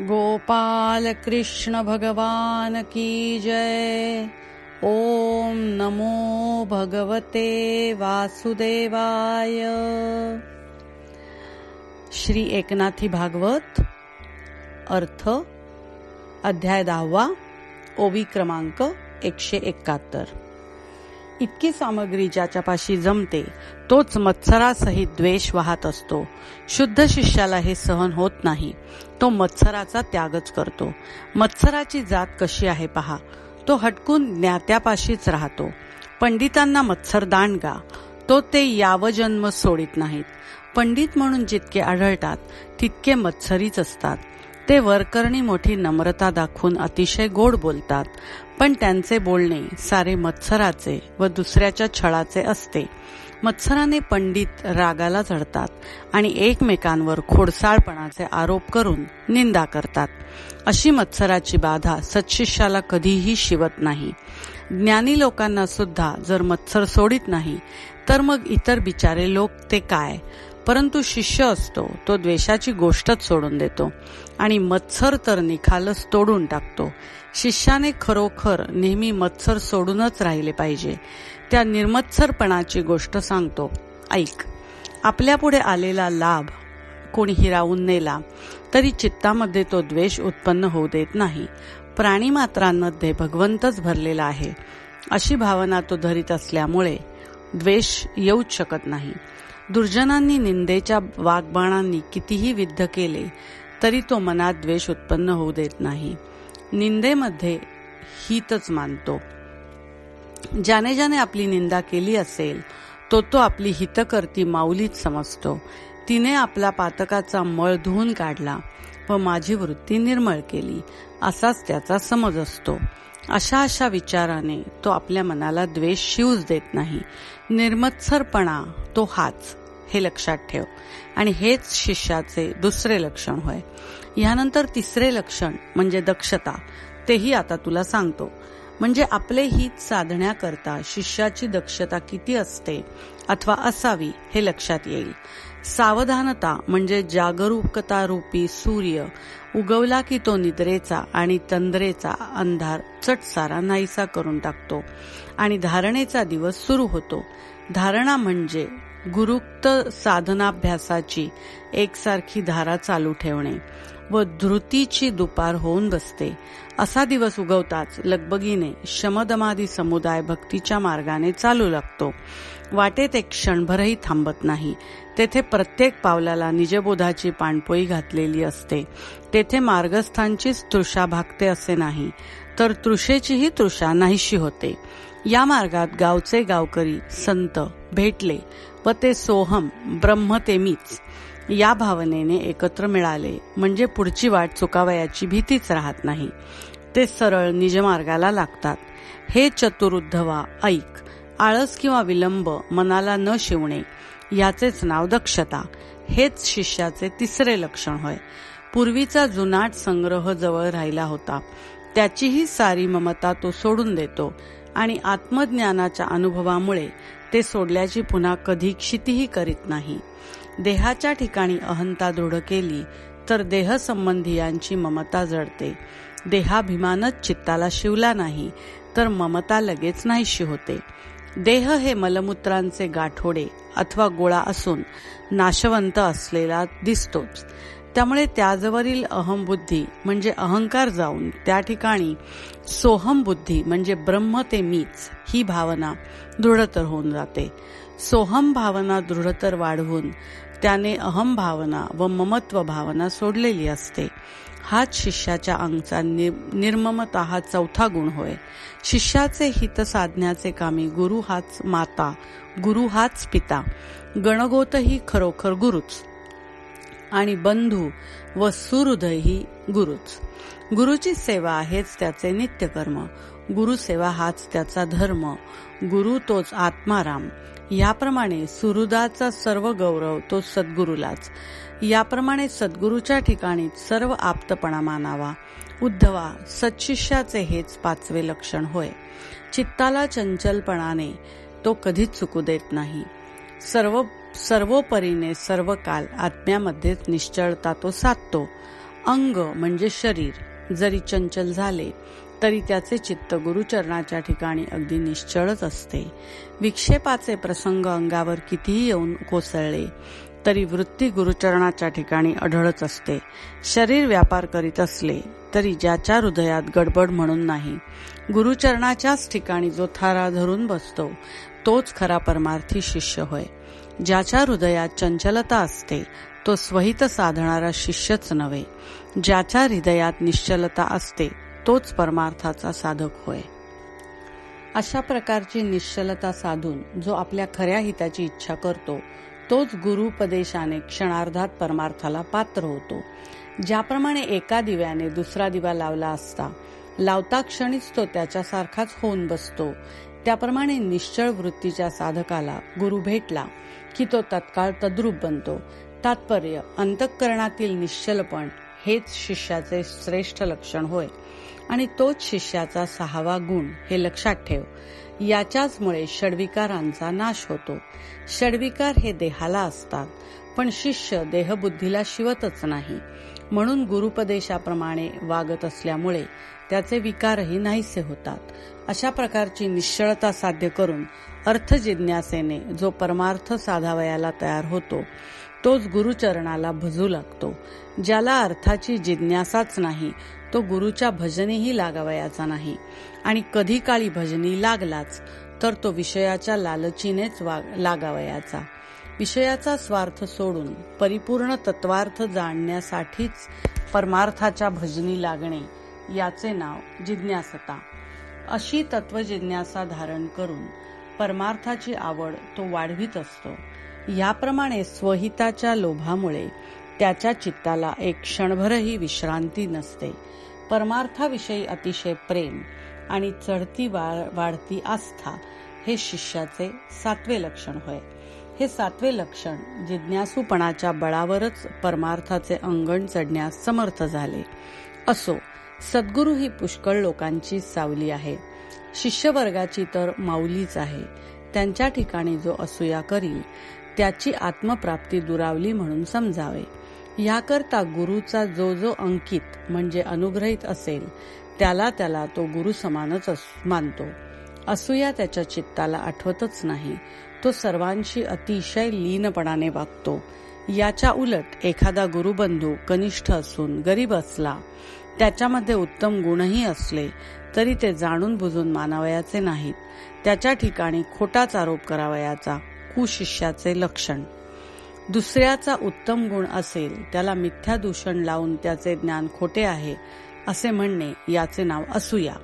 गोपाल कृष्ण भगवान की जय। ओम नमो भगवते वासुदेवाय। श्री एकनाथी भागवत अर्थ अध्याय दहावा ओवी क्रमांक एकशे एकाहत्तर. इतकी सामग्री ज्याच्यापाशी जमते तोच मत्सरासहित द्वेष वाहत असतो. शुद्ध शिष्याला हे सहन होत नाही. तो मत्सराचा त्यागच करतो. मत्सराची जात कशी आहे पहा. तो हटकून ज्ञात्यापाशीच राहतो. पंडितांना मत्सर दांडगा तो ते यावजन्म सोडित नाहीत. पंडित म्हणून जितके आढळतात तितके मत्सरीच असतात. ते वरकरणी मोठी नम्रता दाखवून अतिशय गोड बोलतात. पण त्यांचे बोलणे सारे मत्सराचे व दुसऱ्याच्या छळाचे असते. मत्सराने पंडित रागाला चढतात आणि एकमेकांवर खोडसाळपणाचे आरोप करून निंदा करतात. अशी मत्सराची बाधा सत्शिष्याला कधीही शिवत नाही. ज्ञानी लोकांना सुद्धा जर मत्सर सोडित नाही तर मग इतर बिचारे लोक ते काय? परंतु शिष्य असतो तो द्वेषाची गोष्टच सोडून देतो. आणि मत्सर तर निखालच तोडून टाकतो. शिष्याने खरोखर नेहमी मत्सर सोडूनच राहिले पाहिजे. त्या निर्मत्सरपणाची गोष्ट सांगतो. ऐक आपल्यापुढे आलेला लाभ कोणी हिरावून नेला तरी चित्तामध्ये तो द्वेष उत्पन्न होऊ देत नाही. प्राणी मात्रांमध्ये भगवंतच भरलेला आहे. अशी भावना तो धरीत असल्यामुळे द्वेष येऊच शकत नाही. दुर्जनांनी निंदेच्या वाघबाणांनी कितीही विद्ध केले तरी तो मनात द्वेष उत्पन्न होऊ देत नाही. निंदेमध्ये हितच मानतो. ज्याने ज्याने आपली निंदा केली असेल तो तो आपली हितकर्ती माऊलीच समजतो. तिने आपला पातकाचा मळ धुवून काढला व माझी वृत्ती निर्मळ केली असाच त्याचा समज असतो. अशा अशा विचाराने तो आपल्या मनाला द्वेष शिवच देत नाही. निर्मत्सरपणा तो हाच हे लक्षात ठेव. आणि हेच शिष्याचे दुसरे लक्षण होय. यानंतर तिसरे लक्षण म्हणजे दक्षता. तेही आता तुला सांगतो. म्हणजे आपले हित साधण्याकरता शिष्याची दक्षता किती असते अथवा असावी हे लक्षात येईल. सावधानता म्हणजे जागरूकता रूपी सूर्य उगवला की तो निद्रेचा आणि तंद्रेचा अंधार चटसारा नाहीसा करून टाकतो. आणि धारणेचा दिवस सुरू होतो. धारणा म्हणजे गुरुक्त साधनाभ्यासाची एकसारखी धारा चालू ठेवणे व धृतीची दुपार होऊन बसते. असा दिवस उगवताच लगबगीने शमदमादी समुदाय भक्तीच्या मार्गाने चालू लागतो. वाटेत एक क्षणभरही थांबत नाही. तेथे प्रत्येक पावलाला निजबोधाची पाणपोई घातलेली असते. तेथे मार्गस्थांचीच तृषा भागते असे नाही तर तृषेचीही तृषा नाहीशी होते. या मार्गात गावचे गावकरी संत भेटले व ते सोहम ब्रह्मतेमीच या भावनेने एकत्र मिळाले. म्हणजे पुढची वाट चुकावयाची भीतीच राहत नाही. ते सरळ निजमार्गाला लागतात. हे चतुरुद्धवा ऐक आळस किंवा विलंब मनाला न शिवणे याचेच नाव दक्षता हेच शिष्याचे तिसरे लक्षण होय. पूर्वीचा जुनाट संग्रह जवळ राहिला होता. त्याचीही सारी ममता तो सोडून देतो. आणि आत्मज्ञानाच्या अनुभवामुळे ते सोडल्याची पुन्हा कधी क्षितीही करीत नाही. देहाच्या ठिकाणी अहंता दृढ केली तर देहसंबंधीयांची ममता जडते देहाभिमानच चित्ताला शिवला नाही तर ममता लगेच नाहीशी होते. देह हे मलमूत्रांचे गाठोडे अथवा गोळा असून नाशवंत असलेला दिसतोच. त्यामुळे त्याजवरील अहमबुद्धी म्हणजे अहंकार जाऊन त्या ठिकाणी सोहम बुद्धी म्हणजे ब्रह्म ते मीच ही भावना दृढतर होऊन जाते. सोहम भावना दृढतर वाढवून त्याने अहम भावना व ममत्व भावना सोडलेली असते. हाच शिष्याच्या अंगचा निर्ममता हा चौथा गुण होय. शिष्याचे हित साधण्याचे कामी गुरु हाच माता गुरु हाच पिता. गणगोतही खरोखर गुरुच. आणि बंधू व सुहृदय ही गुरुच. गुरुची सेवा हेच त्याचे नित्यकर्म. गुरुसेवा हाच त्याचा धर्म. गुरु तोच आत्माराम. याप्रमाणे सुहृदाचा सर्व गौरव तो सद्गुरूलाच. याप्रमाणे सद्गुरूच्या ठिकाणी सर्व आप्तपणा मानावा. उद्धवा सत्शिष्याचे हेच पाचवे लक्षण होय. चित्ताला चंचलपणाने तो कधीच चुकू देत नाही. सर्व सर्वोपरीने सर्व काल आत्म्यामध्येच निश्चळता तो साधतो. अंग म्हणजे शरीर. जरी चंचल झाले तरी त्याचे चित्त गुरुचरणाच्या ठिकाणी अगदी निश्चळच असते. विक्षेपाचे प्रसंग अंगावर कितीही येऊन कोसळले तरी वृत्ती गुरुचरणाच्या ठिकाणी आढळच असते. शरीर व्यापार करीत असले तरी ज्याच्या हृदयात गडबड म्हणून नाही. गुरुचरणाच्याच ठिकाणी जो थारा धरून बसतो तोच खरा परमार्थी शिष्य होय. ज्याच्या हृदयात चंचलता असते तो स्वहित साधणारा शिष्यच नव्हे. ज्याच्या हृदयात निश्चलता असते तोच परमार्थाचा साधक होय. अशा प्रकारची निश्चलता साधून जो आपल्या खऱ्या हिताची इच्छा करतो तोच गुरुपदेशाने क्षणार्धात परमार्थाला पात्र होतो. ज्याप्रमाणे एका दिव्याने दुसरा दिवा लावला असता लावता क्षणीच तो त्याच्यासारखाच होऊन बसतो. त्याप्रमाणे निश्चळ वृत्तीच्या साधकाला गुरु भेटला की तो तत्काळ तद्रूप बनतो. तात्पर्य अंतःकरणातील निश्चलपण हेच शिष्याचे श्रेष्ठ लक्षण होय. आणि तोच शिष्याचा सहावा गुण हे लक्षात ठेव. याच्याचमुळे षडविकारांचा नाश होतो. षडविकार हे देहाला असतात पण शिष्य देहबुद्धीला शिवतच नाही. म्हणून गुरुपदेशाप्रमाणे वागत असल्यामुळे त्याचे विकारही नाहीसे होतात. अशा प्रकारची निश्चळता साध्य करून अर्थ जिज्ञासेने जो परमार्थ साधावयाला तयार होतो तोच गुरुचरणाला भजू लागतो. ज्याला अर्थाची जिज्ञासाच नाही तो गुरुच्या भजनीही लागावयाचा नाही. आणि कधी काळी भजनी लागलाच तर तो विषयाच्या लालचीनेच लागावयाचा. विषयाचा स्वार्थ सोडून परिपूर्ण तत्वार्थ जाणण्यासाठीच परमार्थाच्या भजनी लागणे याचे नाव जिज्ञासता. अशी तत्वजिज्ञासा धारण करून परमार्थाची आवड तो वाढवित असतो. याप्रमाणे स्वहिताच्या लोभामुळे त्याच्या चित्ताला एक क्षणभरही विश्रांती नसते. परमार्थाविषयी अतिशय प्रेम आणि चढती वाढती आस्था हे शिष्याचे सातवे लक्षण होय. हे सातवे लक्षण जिज्ञासूपणाच्या बळावरच परमार्थाचे अंगण चढण्यास समर्थ झाले. असो सद्गुरू ही पुष्कळ लोकांची सावली आहे. शिष्यवर्गाची तर माऊलीच आहे. त्यांच्या ठिकाणी जो असूया करील त्याची आत्मप्राप्ती दुरावली म्हणून समजावे. याकरता गुरुचा जो जो अंकित म्हणजे अनुग्रहित असेल त्याला त्याला तो गुरु समानच मानतो. असूया त्याच्या चित्ताला आठवतच नाही. तो सर्वांशी अतिशय लीनपणाने वागतो. याच्या उलट एखादा गुरुबंधू कनिष्ठ असून गरीब असला त्याच्यामध्ये उत्तम गुणही असले तरी ते जाणून बुजून मानावयाचे नाहीत. त्याच्या ठिकाणी खोटाच आरोप करावयाचा कुशिष्याचे लक्षण. दुसऱ्याचा उत्तम गुण असेल त्याला मिथ्या दूषण लावून त्याचे ज्ञान खोटे आहे असे म्हणणे याचे नाव असूया.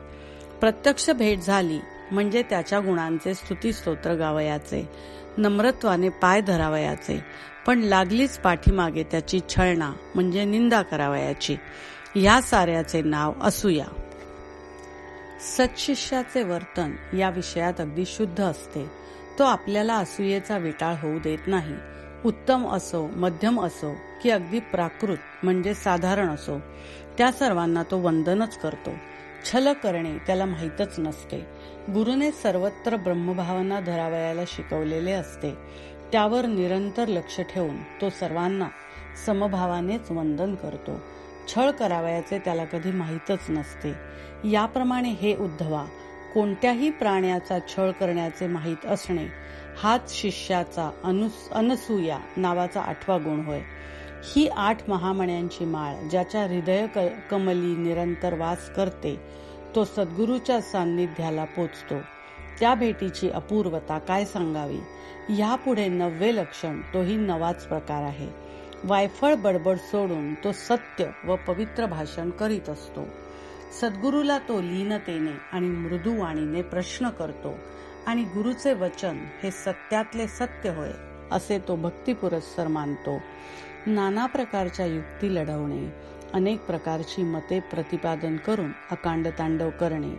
प्रत्यक्ष भेट झाली म्हणजे त्याच्या गुणांचे स्तुतीस्तोत्र गावयाचे नम्रत्वाने पाय धरावयाचे पण लागलीच पाठीमागे त्याची छळणा म्हणजे निंदा करावयाची. या साऱ्याचे नाव असूया. सत्शिष्याचे वर्तन या विषयात अगदी शुद्ध असते. तो आपल्याला असूयेचा विटाळ होऊ देत नाही. उत्तम असो मध्यम असो की अगदी प्राकृत म्हणजे साधारण असो त्या सर्वांना तो वंदनच करतो. छल करणे त्याला माहीतच नसते. गुरुने सर्वत्र ब्रह्मभावना धरावयाला शिकवलेले असते. त्यावर निरंतर लक्ष ठेवून तो सर्वांना समभावानेच वंदन करतो. छळ करावयाचे त्याला कधी माहीतच नसते. याप्रमाणे हे उद्धवा कोणत्याही प्राण्याचा छळ करण्याचे माहीत असणे हाच शिष्याचा अनसूया नावाचा आठवा गुण होय. ही आठ महामण्यांची माळ ज्याच्या हृदय कमली निरंतर वास करते तो सद्गुरूच्या सान्निध्याला पोचतो. त्या भेटीची अपूर्वता काय सांगावी? यापुढे नववे लक्षण तोही नवाच प्रकार आहे. वायफळ बडबड सोडून तो सत्य व पवित्र भाषण करीत असतो. सद्गुरूला तो लीनतेने आणि मृदुवाणीने प्रश्न करतो आणि गुरुचे वचन हे सत्यातले सत्य होय असे तो भक्तिपुरस्सर मानतो. नाना प्रकारच्या युक्ती लढवणे अनेक प्रकारची मते प्रतिपादन करून अकांड तांडव करणे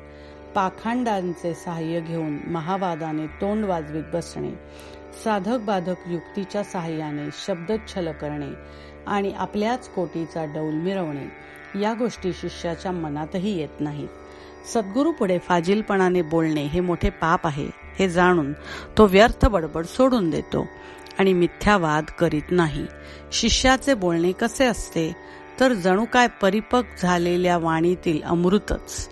पाखांडांचे सहाय्य घेऊन महावादाने तोंड वाजवीत बसणे साधक बाधक युक्तीच्या सहाय्याने शब्दच्छल करणे आणि आपल्याच कोटीचा डौल मिरवणे या गोष्टी शिष्याच्या मनातही येत नाहीत. सद्गुरू पुढे फाजीलपणाने बोलणे हे मोठे पाप आहे हे जाणून तो व्यर्थ बडबड सोडून देतो आणि मिथ्यावाद करीत नाही. शिष्याचे बोलणे कसे असते? तर जणू काय परिपक झालेल्या वाणीतील अमृतच.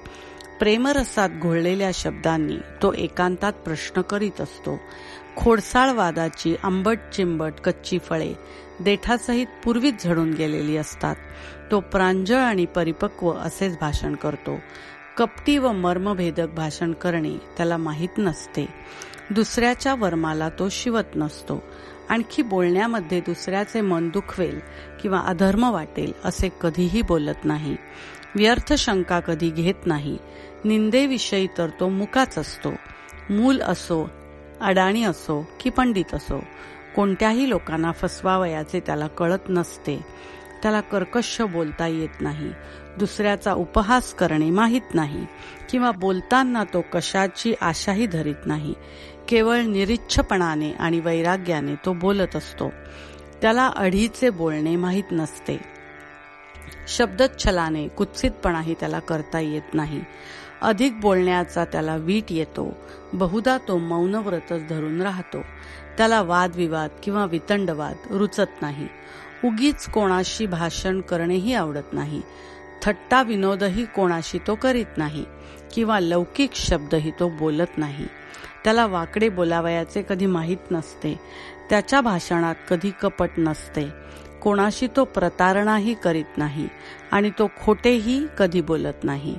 प्रेमरसात घोळलेल्या शब्दांनी तो एकांतात प्रश्न करीत असतो. खोडसाळवादाची आंबट चिंबट कच्ची फळे देठासहित पूर्वीच झडून गेलेली असतात. तो प्रांजळ आणि परिपक्व असेच भाषण करतो. कपटी व मर्मभेदक भाषण करणे त्याला माहीत नसते. दुसऱ्याच्या वर्माला तो शिवत नसतो. आणखी बोलण्यामध्ये दुसऱ्याचे मन दुखवेल किंवा अधर्म वाटेल असे कधीही बोलत नाही. व्यर्थ शंका कधी घेत नाही. निंदेविषयी तर तो मुकाच असतो. मूल असो अडाणी असो की पंडित असो कोणत्याही लोकांना फसवावयाचे त्याला कळत नसते. त्याला कर्कश बोलता येत नाही. दुसऱ्याचा उपहास करणे माहीत नाही किंवा बोलताना तो कशाची आशाही धरीत नाही. केवळ निरिच्छपणाने आणि वैराग्याने तो बोलत असतो. त्याला अढीचे बोलणे माहीत नसते. शब्दच्छलाने कुत्सितपणाही त्याला करता येत नाही. अधिक बोलण्याचा त्याला वीट येतो. बहुधा तो मौनव्रतच धरून राहतो. त्याला वादविवाद किंवा वितंडवाद रुचत नाही. उगीच कोणाशी भाषण करणेही आवडत नाही. थट्टा विनोदही कोणाशी तो करीत नाही किंवा लौकिक शब्दही तो बोलत नाही. त्याला वाकडे बोलावयाचे कधी माहीत नसते. त्याच्या भाषणात कधी कपट नसते. कोणाशी तो प्रतारणाही करीत नाही आणि तो खोटेही कधी बोलत नाही.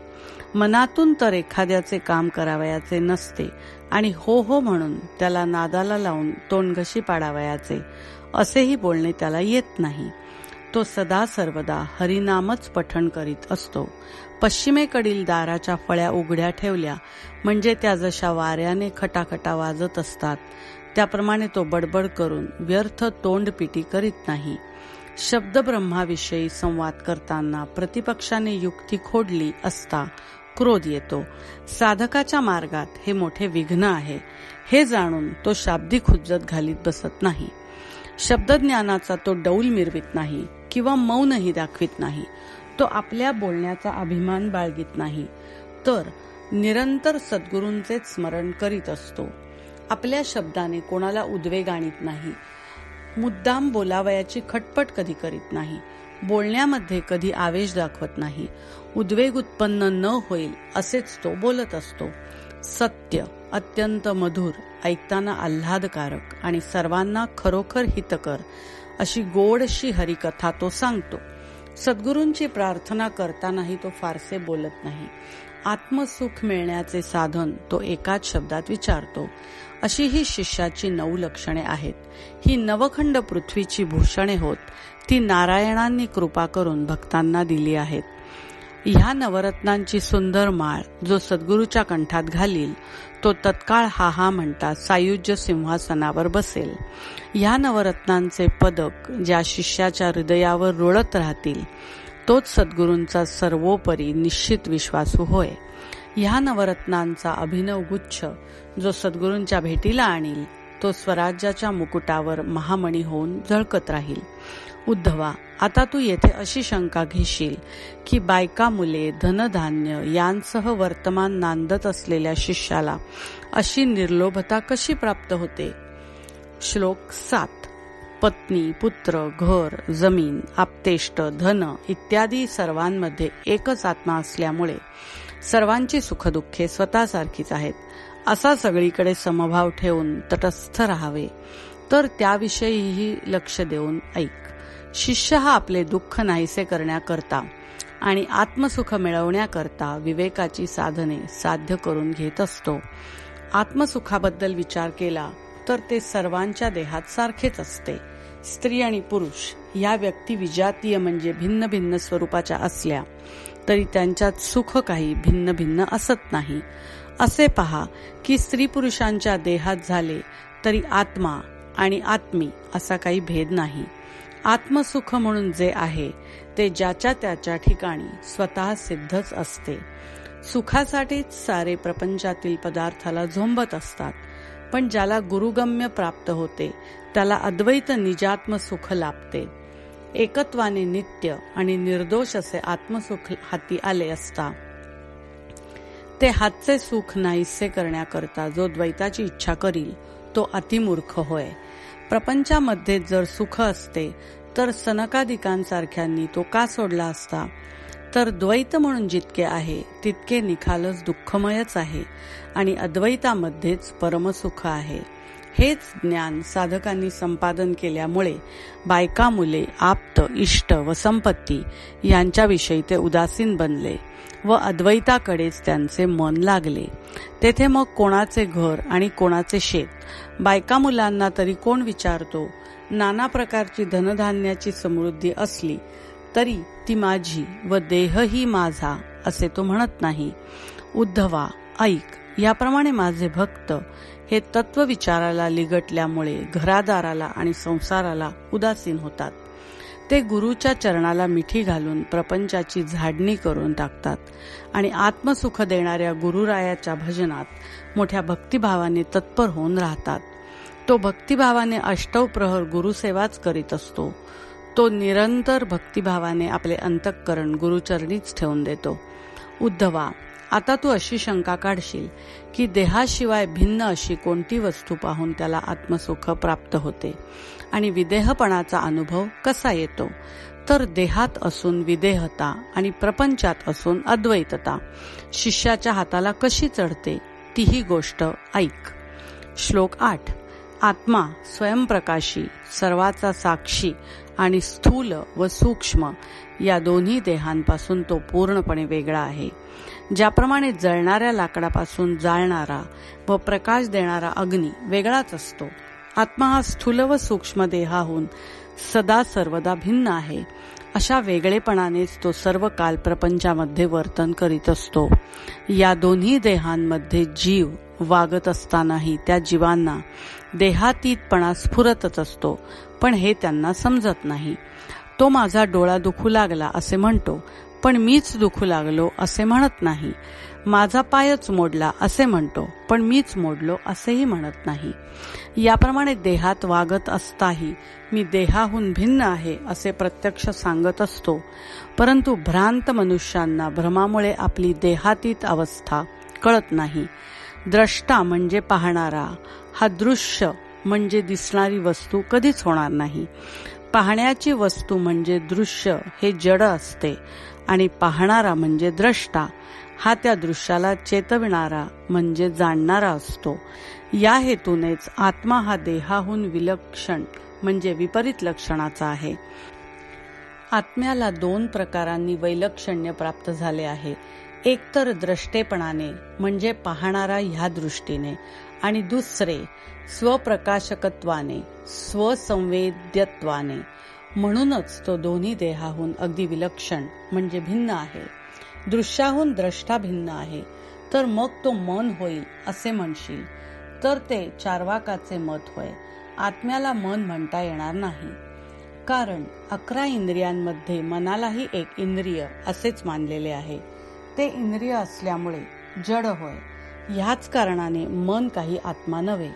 मनातून तर एखाद्याचे काम करावयाचे नसते आणि हो हो म्हणून त्याला नादाला लावून तोंडघशी पाडावयाचे असेही बोलणे त्याला येत नाही. तो सदा सर्वदा हरिनामच पठण करीत असतो. पश्चिमेकडील दाराच्या फळ्या उघड्या ठेवल्या म्हणजे त्या जशा वाऱ्याने खटाखटा वाजत असतात त्याप्रमाणे तो बडबड करून व्यर्थ तोंडपिटी करीत नाही. शब्दब्रह्माविषयी संवाद करताना प्रतिपक्षाने युक्ती खोडली असता क्रोध येतो. साधकाच्या मार्गात हे मोठे विघ्न आहे. हे जाणून तो शाब्दिक हुज्जत घालीत बसत नाही. शब्दज्ञानाचा तो डौल मिरवित नाही किंवा मौनही दाखवित नाही. तो आपल्या बोलण्याचा अभिमान बाळगीत नाही. तर निरंतर सद्गुरूंचे स्मरण करीत असतो. आपल्या शब्दाने कोणाला उद्वेग आणीत नाही. मुद्दाम बोलावयाची खटपट कधी करीत नाही. बोलण्यामध्ये कधी आवेश दाखवत नाही. उद्वेग उत्पन्न न होईल असेच तो बोलत असतो. सत्य अत्यंत मधुर ऐकताना आल्हादकारक आणि सर्वांना खरोखर हितकर अशी गोडशी हरिकथा तो सांगतो. सद्गुरूंची प्रार्थना करतानाही तो फारसे बोलत नाही. आत्मसुख मिळण्याचे साधन तो एकाच शब्दात विचारतो. अशी ही शिष्याची नऊ लक्षणे आहेत. ही नवखंड पृथ्वीची भूषणे होत. ती नारायणांनी कृपा करून भक्तांना दिली आहेत. ह्या नवरत्नांची सुंदर माळ जो सद्गुरूच्या कंठात घालील तो तत्काळ हा हा म्हणता सायुज्य सिंहासनावर बसेल. ह्या नवरत्नांचे पदक ज्या शिष्याच्या हृदयावर रुळत राहतील तोच सद्गुरूंचा सर्वोपरी निश्चित विश्वासू होय. ह्या नवरत्नांचा अभिनव गुच्छ जो सद्गुरूंच्या भेटीला आणील तो स्वराज्याच्या मुकुटावर महामणी होऊन झळकत राहील. उद्धवा आता तू येथे अशी शंका घेशील की बायका मुले धनधान्य यांसह वर्तमान नांदत असलेल्या शिष्याला अशी निर्लोभता कशी प्राप्त होते? श्लोक सात. पत्नी पुत्र घर जमीन आपतेष्ट धन इत्यादी सर्वांमध्ये एकच आत्मा असल्यामुळे सर्वांची सुखदुःखे स्वतःसारखीच आहेत. असा सगळीकडे समभाव ठेवून तटस्थ राहावे. तर त्याविषयीही लक्ष देऊन ऐक. शिष्य हा आपले दुःख नाहीसे करण्याकरता आणि आत्मसुख मिळवण्याकरता विवेकाची साधने साध्य करून घेत असतो. आत्मसुखाबद्दल विचार केला तर ते सर्वांच्या देहात सारखेच असते. स्त्री आणि पुरुष या व्यक्ती विजातीय म्हणजे भिन्न भिन्न स्वरूपाच्या असल्या तरी त्यांच्यात सुख काही भिन्न भिन्न असत नाही. असे पहा की स्त्री पुरुषांच्या देहात झाले तरी आत्मा आणि आत्मी असा काही भेद नाही. आत्मसुख म्हणून जे आहे ते ज्याच्या त्याच्या ठिकाणी स्वतः सिद्धच असते. सुखासाठीच सारे प्रपंचातील पदार्थाला झोंबत असतात पण ज्याला गुरुगम्य प्राप्त होते त्याला अद्वैत निजात्म सुख लाभते. एकत्वाने नित्य आणि निर्दोष असे आत्मसुख हाती आले असता ते हातचे सुख नाहीसे करण्याकरता जो द्वैताची इच्छा करील तो अतिमूर्ख होय. प्रपंचामध्ये जर सुख असते तर सनकादिकांसारख्यांनी तो का सोडला असता? तर द्वैत म्हणून जितके आहे तितके निखालच दुःखमयच आहे आणि अद्वैतामध्येच परमसुख आहे. हेच ज्ञान साधकांनी संपादन केल्यामुळे बायका मुले आप्त इष्ट व संपत्ती यांच्याविषयी ते उदासीन बनले व अद्वैताकडेच त्यांचे मन लागले. तेथे मग कोणाचे घर आणि कोणाचे शेत? बायका मुलांना तरी कोण विचारतो? नाना प्रकारची धनधान्याची समृद्धी असली तरी ती माझी व देहही माझा असे तो म्हणत नाही. उद्धवा ऐक याप्रमाणे माझे भक्त हे तत्व विचाराला लिगटल्यामुळे घरादाराला आणि संसाराला उदासीन होतात. ते गुरुच्या चरणाला मिठी घालून प्रपंचाची झाडणी करून टाकतात आणि आत्मसुख देणाऱ्या गुरुरायाच्या भजनात मोठ्या भक्तिभावाने तत्पर होऊन राहतात. तो भक्तिभावाने अष्टव प्रहर गुरुसेवाच करीत असतो. तो निरंतर भक्तिभावाने आपले अंतःकरण गुरुचरणीच ठेवून देतो. उद्धवा आता तू अशी शंका काढशील की देहाशिवाय भिन्न अशी कोणती वस्तू पाहून त्याला आत्मसुख प्राप्त होते? आणि विदेहपणाचा अनुभव कसा येतो? तर देहात असून विदेहता आणि प्रपंचात असून अद्वैतता. शिष्याच्या हाताला कशी चढते? तीही गोष्ट ऐक. श्लोक आठ. आत्मा स्वयंप्रकाशी सर्वाचा साक्षी आणि स्थूल व सूक्ष्म या दोन्ही देहांपासून तो पूर्णपणे वेगळा आहे. ज्याप्रमाणे जळणाऱ्या लाकडापासून जाळणारा व प्रकाश देणारा अग्नी वेगळाच असतो. आत्मा हा स्थूल व सूक्ष्म देहाहून सदा सर्वदा भिन्न आहे. अशा वेगळेपणानेच तो सर्व काल प्रपंचामध्ये वर्तन करीत असतो. या दोन्ही देहांमध्ये जीव वागत असतानाही त्या जीवांना देहातीतपणा स्फुरतच असतो पण हे त्यांना समजत नाही. तो माझा डोळा दुखू लागला असे म्हणतो पण मीच दुखू लागलो असे म्हणत नाही. माझा पायच मोडला असे म्हणतो पण मीच मोडलो असेही म्हणत नाही. याप्रमाणे देहात वागत असताही मी देहाहून भिन्न आहे असे प्रत्यक्ष सांगत असतो. परंतु भ्रांत मनुष्यांना भ्रमामुळे आपली देहातीत अवस्था कळत नाही. द्रष्टा म्हणजे पाहणारा हा दृश्य म्हणजे दिसणारी वस्तू कधीच होणार नाही. पाहण्याची वस्तू म्हणजे दृश्य हे जड असते. आणि पाहणारा म्हणजे द्रष्टा हा त्या दृश्याला चेतविणारा म्हणजे जाणणारा असतो. या हेतूनेच आत्मा हा देहाहून विलक्षण म्हणजे विपरीत लक्षणाचा आहे. आत्म्याला दोन प्रकारांनी वैलक्षण्य प्राप्त झाले आहे. एकतर द्रष्टेपणाने म्हणजे पाहणारा ह्या दृष्टीने आणि दुसरे स्वप्रकाशकत्वाने स्वसंवेद्यत्वाने. म्हणूनच तो दोन्ही देहाहून अगदी विलक्षण म्हणजे भिन्न आहे. दृश्याहून द्रष्टा भिन्न आहे. तर मग तो मन होईल असे म्हणशील. तर ते चारवाकाचे मत होय. आत्म्याला मन म्हणता येणार नाही. कारण अकरा इंद्रियांमध्ये मनालाही एक इंद्रिय असेच मानलेले आहे. ते इंद्रिय असल्यामुळे जड होय. ह्याच कारणाने मन काही आत्मा नव्हे.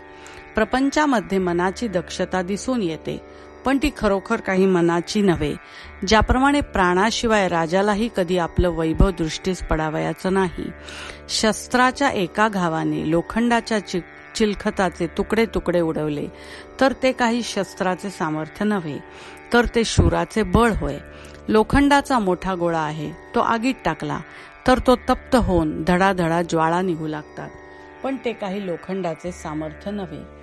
प्रपंचामध्ये मनाची दक्षता दिसून येते. पण ती खरोखर काही मनाची नव्हे. ज्याप्रमाणे प्राणाशिवाय राजालाही कधी आपलं वैभव दृष्टीस पडावयाचं नाही. शस्त्राच्या एका घावाने लोखंडाच्या चिलखताचे तुकडे तुकडे उडवले तर ते काही शस्त्राचे सामर्थ्य नव्हे तर ते शूराचे बळ होय. लोखंडाचा मोठा गोळा आहे तो आगीत टाकला तर तो तप्त होऊन धडाधडा ज्वाळा निघू लागतात. पण ते काही लोखंडाचे सामर्थ्य नव्हे.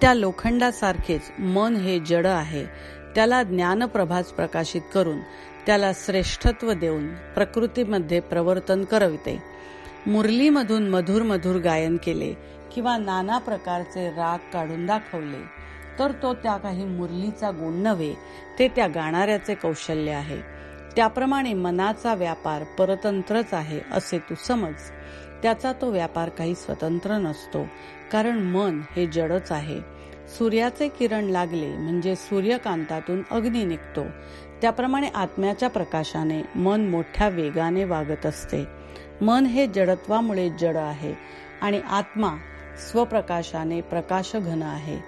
त्या लोखंडासारखेच मन हे जड आहे त्याला ज्ञानप्रभास प्रकाशित करून त्याला श्रेष्ठत्व देऊन प्रकृतीमध्ये प्रवर्तन करविते. मुरलीमधून मधुर मधुर गायन केले किंवा नाना प्रकारचे राग काढून दाखवले तर तो त्या काही मुरलीचा गुण नव्हे ते त्या गाणाऱ्याचे कौशल्य आहे. त्याप्रमाणे मनाचा व्यापार परतंत्रच आहे असे तू समज. त्याचा तो व्यापार काही स्वतंत्र नसतो. कारण मन हे जडच आहे. सूर्याचे किरण लागले म्हणजे सूर्यकांतातून अग्नी निघतो. त्याप्रमाणे आत्म्याच्या प्रकाशाने मन मोठ्या वेगाने वागत असते. मन हे जडत्वामुळे जड आहे आणि आत्मा स्वप्रकाशाने प्रकाशघन आहे.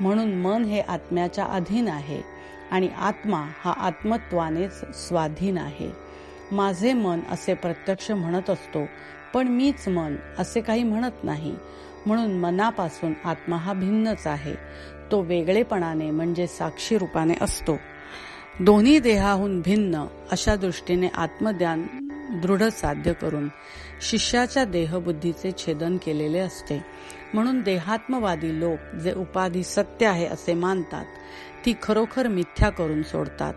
म्हणून मन हे आत्म्याच्या अधीन आहे आणि आत्मा हा आत्मत्वानेच स्वाधीन आहे. माझे मन असे प्रत्यक्ष म्हणत असतो पण मीच मन असे काही म्हणत नाही. म्हणून मनापासून आत्मा हा भिन्नच आहे. तो वेगळेपणाने म्हणजे साक्षी रूपाने असतो. दोन्ही देहाहून भिन्न अशा दृष्टीने आत्मज्ञान दृढ साध्य करून शिष्याच्या देहबुद्धीचे छेदन केलेले असते. म्हणून देहात्मवादी लोक जे उपाधी सत्य आहे असे मानतात ती खरोखर मिथ्या करून सोडतात.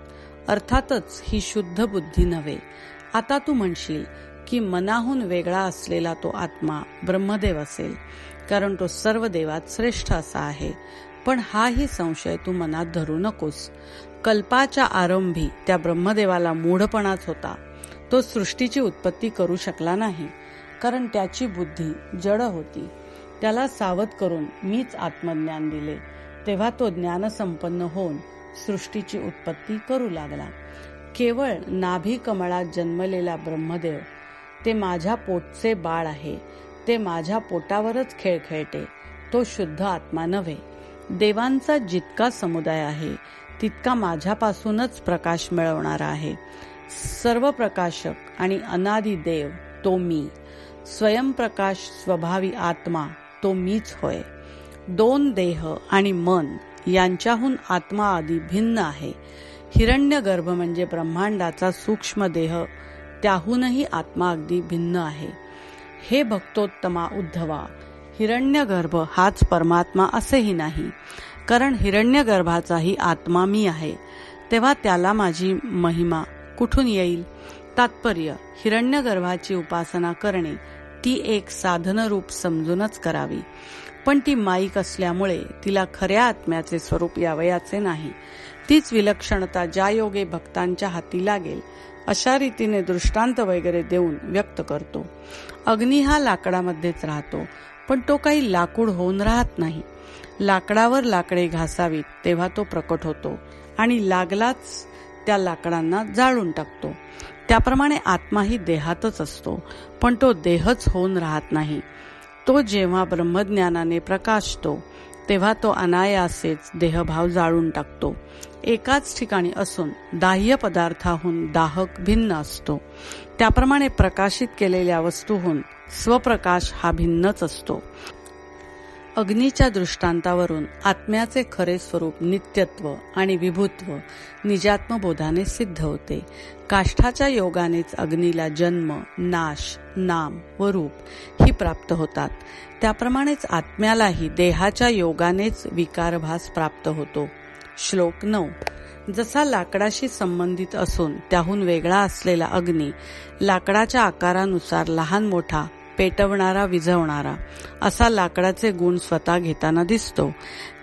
अर्थातच ही शुद्ध बुद्धी नव्हे. आता तू म्हणशील की मनाहून वेगळा असलेला तो आत्मा ब्रह्मदेव असेल. कारण तो सर्व देवात श्रेष्ठ असा आहे. पण हाही संशय तू मनात धरू नकोस. कल्पाच्या आरंभी त्या ब्रह्मदेवाला मूढपणाच होता. तो सृष्टीची उत्पत्ती करू शकला नाही. कारण त्याची बुद्धी जड होती. त्याला सावध करून मीच आत्मज्ञान दिले. तेव्हा तो ज्ञानसंपन्न होऊन सृष्टीची उत्पत्ती करू लागला. केवळ नाभी कमळात जन्मलेला ब्रह्मदेव ते माझ्या पोटचे बाळ आहे. ते माझ्या पोटावरच खेळ खेळते. तो शुद्ध आत्मा नव्हे. देवांचा जितका समुदाय आहे तितका माझ्यापासूनच प्रकाश मिळवणारा आहे. सर्व प्रकाशक आणि अनादी देव तो मी. स्वयंप्रकाश स्वभावी आत्मा तो मीच होय. दोन देह आणि मन यांच्याहून आत्मा आदी भिन्न आहे. हिरण्य गर्भ म्हणजे ब्रह्मांडाचा सूक्ष्म देह त्याहूनही आत्मा अगदी भिन्न आहे. हे भक्तोत्तमा उद्धवा हिरण्यगर्भ हाच परमात्मा असेही नाही. कारण हिरण्यगर्भाचाही आत्मा मी आहे. तेव्हा त्याला माझी महिमा कुठून येईल? तात्पर्य हिरण्यगर्भाची उपासना करणे ती एक साधन रूप समजूनच करावी. पण ती माईक असल्यामुळे तिला खऱ्या आत्म्याचे स्वरूप यावयाचे नाही. तीच विलक्षणता ज्या योगे भक्तांच्या हाती लागेल अशा रीतीने दृष्टांत वगैरे देऊन व्यक्त करतो. अग्नी हा लाकडामध्येच राहतो पण तो काही लाकूड होऊन राहत नाही. लाकडावर लाकडे घासावीत तेव्हा तो प्रकट होतो आणि लागलाच त्या लाकडांना जाळून टाकतो. त्याप्रमाणे आत्माही देहातच असतो पण तो देहच होऊन राहत नाही. तो जेव्हा ब्रह्मज्ञानाने प्रकाशतो तेव्हा तो अनायासेच देहभाव जाळून टाकतो. एकाच ठिकाणी असून दाह्य पदार्थाहून दाहक भिन्न असतो. त्याप्रमाणे प्रकाशित केलेल्या वस्तूहून स्वप्रकाश हा भिन्नच असतो. अग्नीच्या दृष्टांतावरून आत्म्याचे खरे स्वरूप नित्यत्व आणि विभुत्व निजात्मबोधाने सिद्ध होते. काष्ठाच्या योगानेच अग्नीला जन्म नाश नाम व रूप ही प्राप्त होतात. त्याप्रमाणेच आत्म्यालाही देहाच्या योगानेच विकारभास प्राप्त होतो. श्लोक नऊ. जसा लाकडाशी संबंधित असून त्याहून वेगळा असलेला अग्नी लाकडाच्या आकारानुसार लहान मोठा पेटवणारा विझवणारा असा लाकडाचे गुण स्वतः घेताना दिसतो.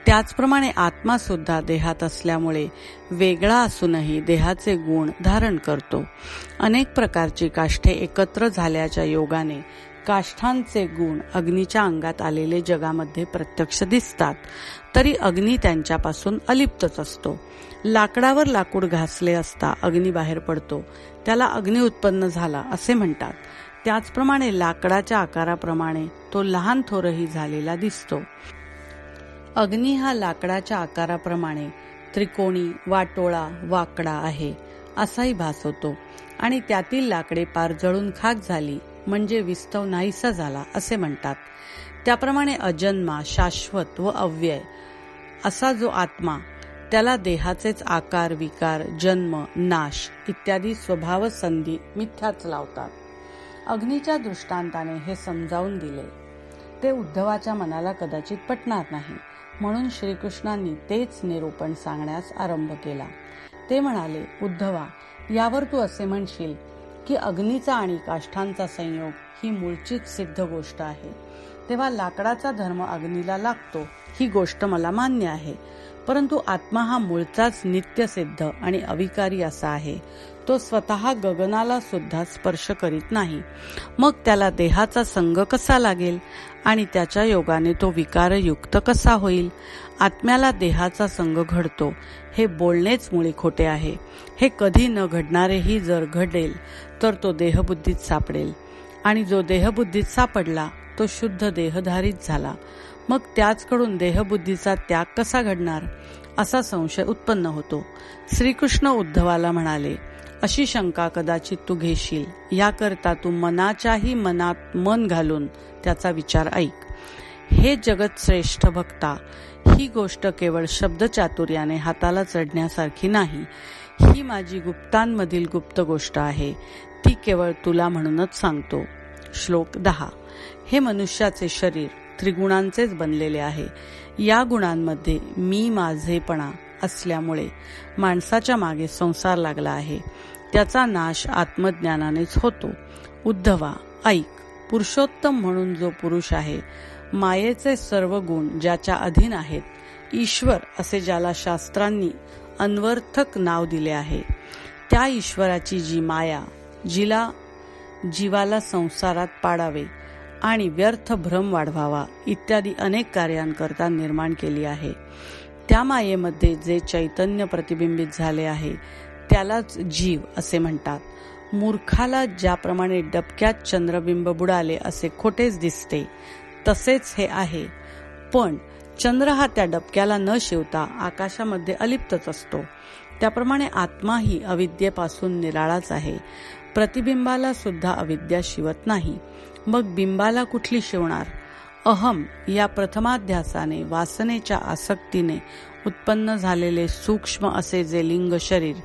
त्याचप्रमाणे आत्मा सुद्धा देहात असल्यामुळे वेगळा असूनही देहाचे गुण धारण करतो. अनेक प्रकारची काष्ठे एकत्र झाल्याच्या योगाने काष्ठांचे गुण अग्नीच्या अंगात आलेले जगामध्ये प्रत्यक्ष दिसतात. तरी अग्नी त्यांच्यापासून अलिप्तच असतो. लाकडावर लाकूड घासले असता अग्नी बाहेर पडतो. त्याला अग्नी उत्पन्न झाला असे म्हणतात. त्याचप्रमाणे लाकडाच्या आकाराप्रमाणे तो लहान थोरही झालेला दिसतो. अग्नी हा लाकडाच्या आकाराप्रमाणे त्रिकोणी वाटोळा वाकडा आहे असाही भास होतो. आणि त्यातील लाकडे पार जळून खाक झाली म्हणजे विस्तव नाहीसा झाला असे म्हणतात. त्याप्रमाणे अजन्मा शाश्वत व अव्यय असा जो आत्मा त्याला देहाचेच आकार विकार जन्म नाश इत्यादी स्वभाव संधी मिथ्याच लावतात. अग्नीच्या दृष्टांताने हे समजावून दिले. ते उद्धवाच्या मनाला कदाचित पटणार नाही. म्हणून श्रीकृष्णांनी तेच निरूपण सांगण्यास आरंभ केला. ते म्हणाले उद्धवा यावर तू असे म्हणशील की अग्नीचा आणि काष्ठांचा संयोग ही मूळचीच सिद्ध गोष्ट आहे. तेव्हा लाकडाचा धर्म अग्नीला लागतो ही गोष्ट मला मान्य आहे. परंतु आत्मा हा मूळचाच नित्य सिद्ध आणि अविकारी असा आहे. तो स्वतः गगनाला सुद्धा स्पर्श करीत नाही. मग त्याला देहाचा संग कसा लागेल? आणि त्याच्या योगाने तो विकारयुक्त कसा होईल? आत्म्याला देहाचा संग घडतो. हे बोलणेच मुळी खोटे आहे. हे कधी न घडणारेही जर घडेल तर तो देहबुद्धीत सापडेल. आणि जो देहबुद्धीत सापडला तो शुद्ध देहधारित झाला. मग त्याचकडून देहबुद्धीचा त्याग कसा घडणार? असा संशय उत्पन्न होतो. श्रीकृष्ण उद्धवाला म्हणाले अशी शंका कदाचित तू घेशील. याकरता तू मनाच्याही मनात मन घालून त्याचा विचार ऐक. हे जगत श्रेष्ठ भक्ता ही गोष्ट केवळ शब्दचातुर्याने हाताला चढण्यासारखी नाही. ही माझी गुप्तांमधील गुप्त गोष्ट आहे. ती केवळ तुला म्हणूनच सांगतो. श्लोक दहा. हे मनुष्याचे शरीर त्रिगुणांचेच बनलेले आहे. या गुणांमध्ये मी माझेपणा असल्यामुळे माणसाच्या मागे संसार लागला आहे. त्याचा नाश आत्मज्ञानानेच होतो. उद्धवा ऐक. पुरुषोत्तम म्हणून जो पुरुष आहे मायेचे सर्व गुण ज्याच्या अधीन आहेत ईश्वर असे ज्याला शास्त्रांनी अन्वर्थक नाव दिले आहे. त्या ईश्वराची जी माया जिला जीवाला संसारात पाडावे आणि व्यर्थ भ्रम वाढवावा इत्यादी अनेक कार्यांकरता निर्माण केली आहे. त्या मायेमध्ये जे चैतन्य प्रतिबिंबित झाले आहे त्यालाच जीव असे म्हणतात. मूर्खाला ज्याप्रमाणे डबक्यात चंद्रबिंब बुडाले असे खोटेच दिसते तसेच हे आहे. पण चंद्र हा त्या डबक्याला न शिवता आकाशामध्ये अलिप्तच असतो. त्याप्रमाणे आत्माही अविद्येपासून निराळाच आहे. प्रतिबिंबाला सुद्धा अविद्या शिवत नाही. मग बिंबाला कुठली शिवणार? अहम या प्रथमाध्यासाने वासनेच्या आसक्तीने उत्पन्न झालेले सूक्ष्म असे जे लिंग शरीर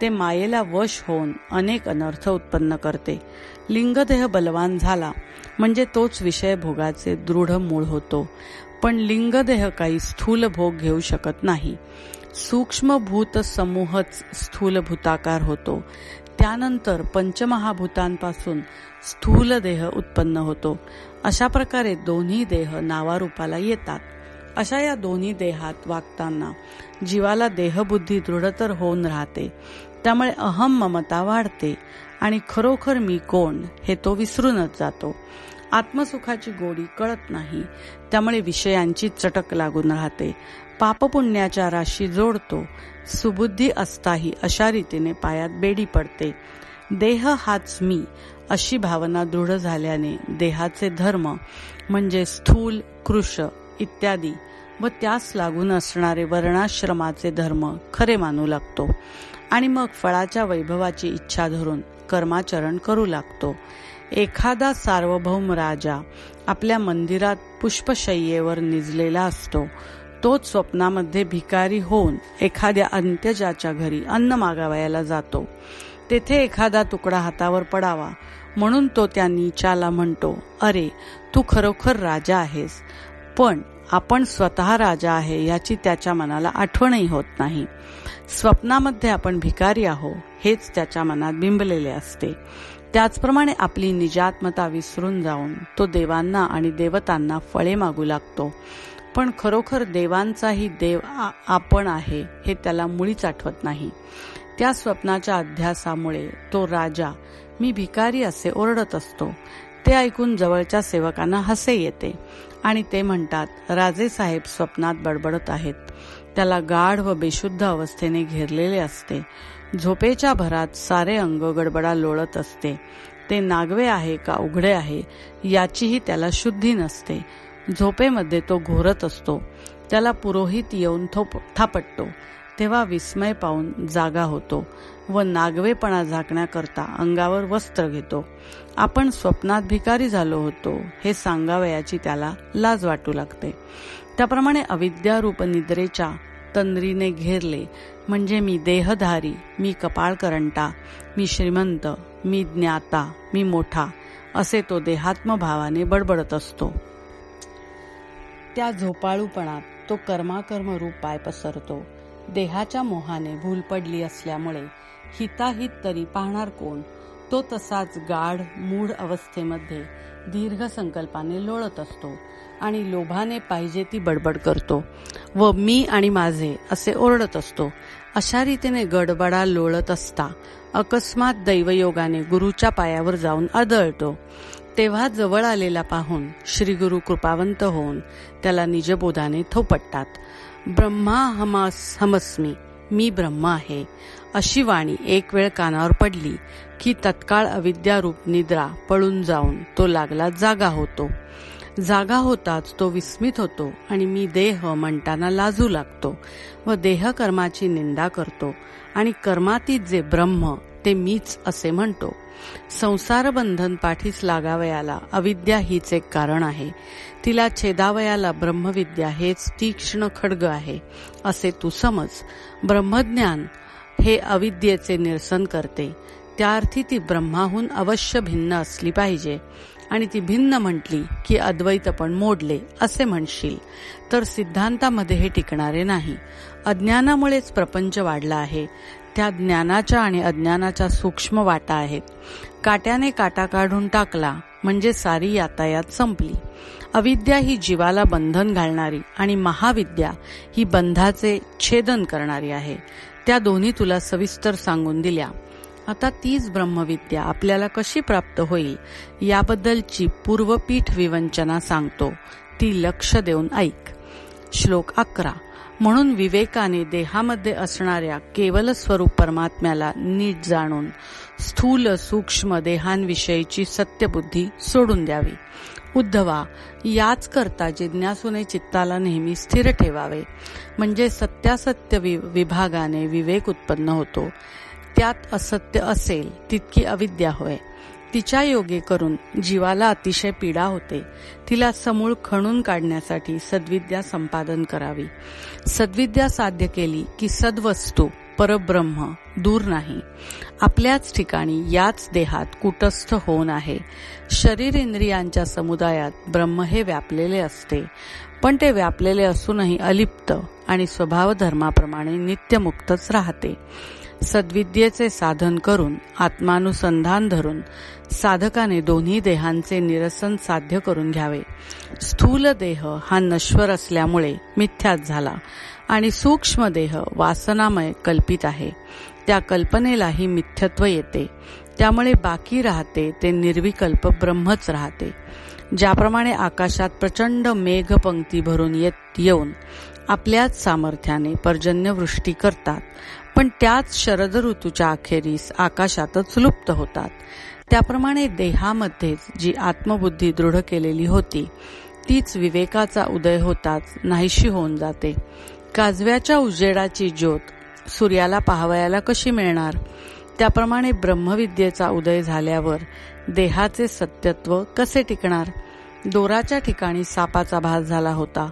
ते मायेला वश होऊन अनेक अनर्थ उत्पन्न करते. लिंगदेह बलवान झाला म्हणजे तोच विषय भोगाचे दृढ मूळ होतो. पण लिंगदेह काही स्थूल भोग घेऊ शकत नाही. सूक्ष्म भूत समूहच स्थूल भूताकार होतो. त्यानंतर पंचमहाभूतांपासून स्थूल देह उत्पन्न होतो. अशा प्रकारे दोन्ही देह नावारूपाला येतात. अशा या दोन्ही देहात वागताना जीवाला देहबुद्धी दृढतर होऊन राहते. त्यामुळे अहम ममता वाढते आणि खरोखर मी कोण हे तो विसरूनच जातो. आत्मसुखाची गोडी कळत नाही त्यामुळे विषयांची चटक लागून राहते. पापपुण्याच्या राशी जोडतो सुबुद्धी असताही अशा रीतीने पायात बेडी पडते. देह हाच मी अशी भावना दृढ झाल्याने देहाचे धर्म म्हणजे स्थूल कृश इत्यादी व त्यास लागून असणारे वर्णाश्रमाचे धर्म खरे मानू लागतो आणि मग फळाच्या वैभवाची इच्छा धरून कर्माचरण करू लागतो. एखादा सार्वभौम राजा आपल्या मंदिरात पुष्पशय्येवर निजलेला असतो. तोच स्वप्नामध्ये भिकारी होऊन एखाद्या अंत्यजाच्या घरी अन्न मागावयाला जातो. तेथे एखादा तुकडा हातावर पडावा. म्हणून तो त्या नीचाला म्हणतो अरे तू खरोखर राजा आहेस. पण आपण स्वतः राजा आहे याची त्याच्या मनाला आठवणही होत नाही. स्वप्नामध्ये आपण भिकारी आहो हेच त्याच्या मनात बिंबलेले असते. त्याचप्रमाणे आपली निजात्मता विसरून जाऊन तो देवांना आणि देवतांना फळे मागू लागतो. पण खरोखर देवांचाही देव आपण आहे हे त्याला मुळीच आठवत नाही. त्या स्वप्नाच्या अध्यासामुळे तो राजा मी भिकारी असे ओरडत असतो. ते ऐकून जवळच्या सेवकांना हसे येते आणि ते म्हणतात राजे साहेब स्वप्नात बडबडत आहेत. त्याला गाढ व बेशुद्ध अवस्थेने घेरलेले असते. झोपेच्या भरात सारे अंग गडबडा लोळत असते. ते नागवे आहे का उघडे आहे याचीही त्याला शुद्धी नसते. झोपेमध्ये तो घोरत असतो. त्याला पुरोहित येऊन थोप थापटतो. तेव्हा विस्मय पाहून जागा होतो व नागवेपणा झाकण्याकरता अंगावर वस्त्र घेतो. आपण स्वप्नात भिकारी झालो होतो हे सांगावयाची त्याला लाज वाटू लागते. त्याप्रमाणे अविद्यारूप निद्रेच्या तंद्रीने घेरले म्हणजे मी देहधारी मी कपाळकरंटा मी श्रीमंत मी ज्ञाता मी मोठा असे तो देहात्मभावाने बडबडत असतो. त्या झोपाळूपणात तो कर्माकर्म रूप पाय पसरतो. देहाच्या मोहाने भूल पडली असल्यामुळे हिताहित तरी पाहणार कोण? तो तसाच गाढ मूढ अवस्थेमध्ये दीर्घ संकल्पाने लोळत असतो आणि लोभाने पाहिजे ती बडबड करतो. व मी आणि माझे असे ओरडत असतो. अशा रीतीने गडबडा लोळत असता अकस्मात दैवयोगाने गुरुच्या पायावर जाऊन आदळतो. तेव्हा जवळ आलेला पाहून श्री गुरु कृपावंत होऊन त्याला निजबोधाने थोपटतात. ब्रह्मा हमास हमस्मी मी ब्रह्म आहे. अशी वाणी एक वेळ कानावर पडली की तत्काळ अविद्यारूप निद्रा पळून जाऊन तो लागला जागा होतो. जागा होताच तो विस्मित होतो आणि मी देह म्हणताना लाजू लागतो व देह कर्माची निंदा करतो आणि कर्मातीत जे ब्रह्म ते मीच असे म्हणतो. संसार बंधन पाठीस लागावयाला अविद्या हीच एक कारण आहे. तिला छेदावयाला ब्रह्मविद्या हेच तीक्ष्ण खड्ग आहे असे तू समज. ब्रह्मज्ञान हे अविद्येचे निरसन करते. त्या अर्थी ती ब्रह्माहून अवश्य भिन्न असली पाहिजे. आणि ती भिन्न म्हटली की अद्वैत पण मोडले असे म्हणशील. तर सिद्धांतामध्ये हे टिकणारे नाही. अज्ञानामुळेच प्रपंच वाढला आहे. त्या ज्ञानाच्या आणि अज्ञानाच्या सूक्ष्म वाटा आहेत. काट्याने काटा काढून टाकला म्हणजे सारी यातायात संपली. अविद्या ही जीवाला बंधन घालणारी आणि महाविद्या ही बंधाचे छेदन करणारी आहे. त्या दोन्ही तुला सविस्तर सांगून दिल्या. आता तीच ब्रह्मविद्या आपल्याला कशी प्राप्त होईल याबद्दलची पूर्वपीठ विवंचना सांगतो. ती लक्ष देऊन ऐक. श्लोक अकरा. म्हणून विवेकाने देहामध्ये असणाऱ्या केवल स्वरूप परमात्म्याला नीट जाणून स्थूल सूक्ष्म देहांविषयीची सत्यबुद्धी सोडून द्यावी. उद्धवा याच करता जिज्ञासूने चित्ताला नेहमी स्थिर ठेवावे. म्हणजे सत्यासत्य विभागाने विवेक उत्पन्न होतो. त्यात असत्य असेल तितकी अविद्या होय. तिच्या योगे करून जीवाला अतिशय पीडा होते. तिला समूळ खणून काढण्यासाठी सद्विद्या संपादन करावी. सद्विद्या साध्य केली की सद्वस्तू परब्रह्म दूर नाही. आपल्याच ठिकाणी याच देहात कुटस्थ होऊन आहे. शरीर इंद्रियांच्या समुदायात ब्रह्म हे व्यापलेले असते. पण ते व्यापलेले असूनही अलिप्त आणि स्वभाव धर्माप्रमाणे नित्यमुक्तच राहते. सद्विद्येचे साधन करून आत्मानुसंधान धरून साधकाने दोन्ही देहांचे निरसन साध्य करून घ्यावे. स्थूल देह हा नश्वर असल्यामुळे मिथ्यात झाला आणि सूक्ष्म देह वासनामय कल्पित आहे. त्या कल्पनेलाही मिथ्यत्व येते. त्यामुळे बाकी राहते ते निर्विकल्प ब्रह्मच राहते. ज्याप्रमाणे आकाशात प्रचंड मेघ पंक्ती भरून येत येऊन आपल्याच सामर्थ्याने पर्जन्यवृष्टी करतात पण त्याच शरद ऋतूच्या अखेरीस आकाशातच लुप्त होतात. त्याप्रमाणे देहामध्येच जी आत्मबुद्धी दृढ केलेली होती तीच विवेकाचा उदय होताच नाहीशी होऊन जाते. काजव्याच्या उजेडाची ज्योत सूर्याला पाहावयाला कशी मिळणार? त्याप्रमाणे ब्रह्मविद्येचा उदय झाल्यावर देहाचे सत्यत्व कसे टिकणार? दोराच्या ठिकाणी सापाचा भास झाला होता.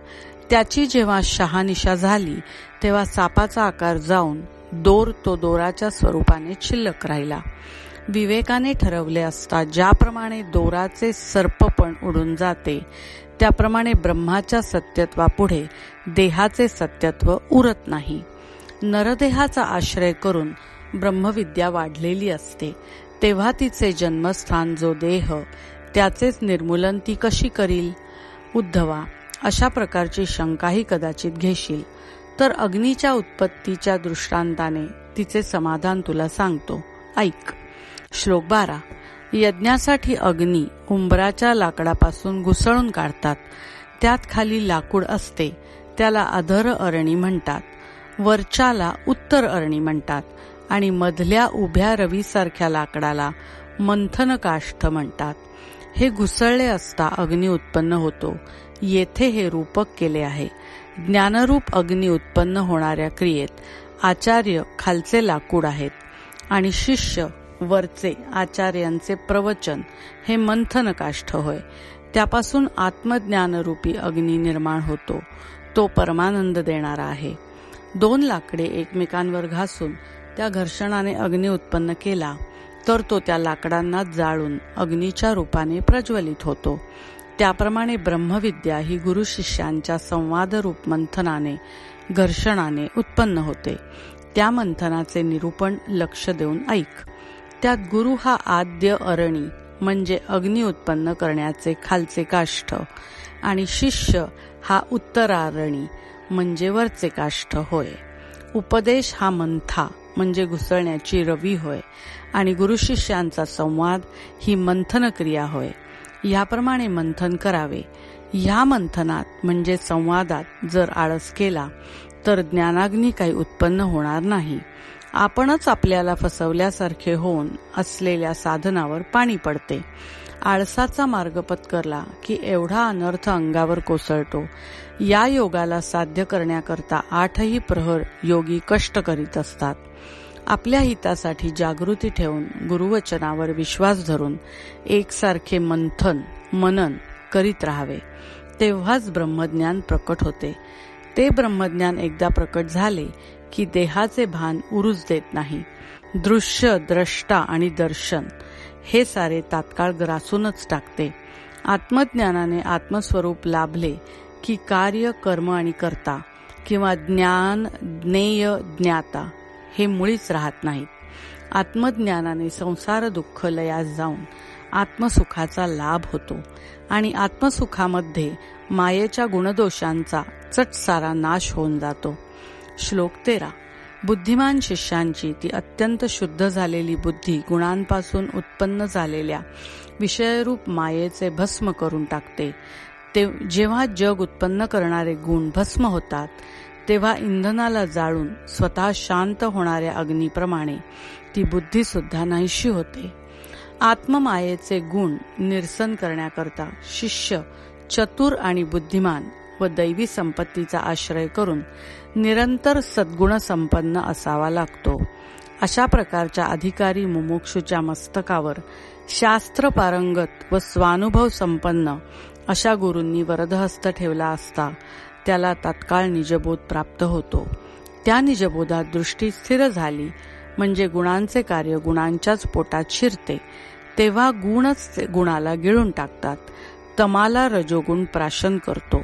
त्याची जेव्हा शहानिशा झाली तेव्हा सापाचा आकार जाऊन दोर तो दोराच्या स्वरूपाने शिल्लक राहिला. विवेकाने ठरवले असता ज्याप्रमाणे दोराचे सर्पपण उडून जाते त्याप्रमाणे ब्रह्माच्या सत्यत्वापुढे देहाचे सत्यत्व उरत नाही. नरदेहाचा आश्रय करून ब्रह्मविद्या वाढलेली असते. तेव्हा तिचे जन्मस्थान जो देह त्याचेच निर्मूलन ती कशी करील? उद्धवा अशा प्रकारची शंकाही कदाचित घेशील. तर अग्नीच्या उत्पत्तीच्या दृष्टांताने तिचे समाधान तुला सांगतो. ऐक. श्लोक बारा. यज्ञासाठी अग्नी उंबराच्या लाकडापासून घुसळून काढतात. त्यात खाली लाकूड असते. त्याला अधर अरणी म्हणतात. वरच्याला उत्तर अरणी म्हणतात. आणि मधल्या उभ्या रवीसारख्या लाकडाला मंथन काष्ठ म्हणतात. हे घुसळले असता अग्नी उत्पन्न होतो. येथे हे रूपक केले आहे. ज्ञानरूप अग्नी उत्पन्न होणाऱ्या क्रियेत आचार्य खालचे लाकूड आहेत आणि शिष्य वरचे आचार्यांचे प्रवचन हे मंथन काष्ठ होय. त्यापासून आत्मज्ञानरूपी अग्नी निर्माण होतो. तो परमानंद देणारा आहे. दोन लाकडे एकमेकांवर घासून त्या घर्षणाने अग्नी उत्पन्न केला तर तो त्या लाकडांना जाळून अग्नीच्या रूपाने प्रज्वलित होतो. त्याप्रमाणे ब्रह्मविद्या ही गुरु शिष्यांच्या संवादरूप मंथनाने घर्षणाने उत्पन्न होते. त्या मंथनाचे निरूपण लक्ष देऊन ऐक. त्यात गुरु हा आद्य अरणी म्हणजे अग्नी उत्पन्न करण्याचे खालचे काष्ठ आणि शिष्य हा उत्तरारणी म्हणजे वरचे काष्ठ होय. उपदेश हा मंथा म्हणजे घुसळण्याची रवी होय आणि गुरु शिष्यांचा संवाद ही मंथन क्रिया होय. याप्रमाणे मंथन करावे. ह्या मंथनात म्हणजे संवादात जर आळस केला तर ज्ञानाग्नी काही उत्पन्न होणार नाही. आपणच आपल्याला फसवल्यासारखे होऊन असलेल्या साधनावर पाणी पडते. आळसाचा मार्ग पत्करला की एवढा अनर्थ अंगावर कोसळतो. या योगाला साध्य करण्याकरता आठही प्रहर योगी कष्ट करीत असतात. आपल्या हितासाठी जागृती ठेवून गुरुवचनावर विश्वास धरून एकसारखे मंथन मनन करीत राहावे. तेव्हाच ब्रह्मज्ञान प्रकट होते. ते ब्रह्मज्ञान एकदा प्रकट झाले की देहाचे भान उरूच देत नाही. दृश्य द्रष्टा आणि दर्शन हे सारे तात्काळ ग्रासूनच टाकते. आत्मज्ञानाने आत्मस्वरूप लाभले की कार्य कर्म आणि करता किंवा ज्ञान ज्ञेय ज्ञाता हे मुळीच राहत नाहीत. आत्मज्ञानाने संसार दुःख लयास जाऊन आत्मसुखाचा लाभ होतो आणि आत्मसुखामध्ये मायेच्या गुणदोषांचा चटसारा नाश होऊन जातो. श्लोक तेरा. बुद्धिमान शिष्यांची ती अत्यंत शुद्ध झालेली बुद्धी गुणांपासून उत्पन्न झालेल्या विषयरूप मायेचे भस्म करून टाकते. ते जेव्हा जग उत्पन्न करणारे गुण भस्म होतात तेव्हा इंधनाला जाळून स्वतः शांत होणाऱ्या अग्नीप्रमाणे ती बुद्धी सुद्धा नाहीशी होते. आत्ममायेचे गुण निरसन करण्याकरता शिष्य चतुर आणि बुद्धिमान व दैवी संपत्तीचा आश्रय करून निरंतर सद्गुण संपन्न असावा लागतो. अशा प्रकारच्या अधिकारी मुमुक्षूच्या मस्तकावर शास्त्र पारंगत व स्वानुभव संपन्न अशा गुरूंनी वरदहस्त ठेवला असता त्याला तात्काळ निजबोध प्राप्त होतो. त्या निजबोधात दृष्टी स्थिर झाली. म्हणजे गुणांचे कार्य गुणांच्याच पोटात शिरते. तेव्हा गुणच गुणाला गिळून टाकतात. तमाला रजोगुण प्राशन करतो.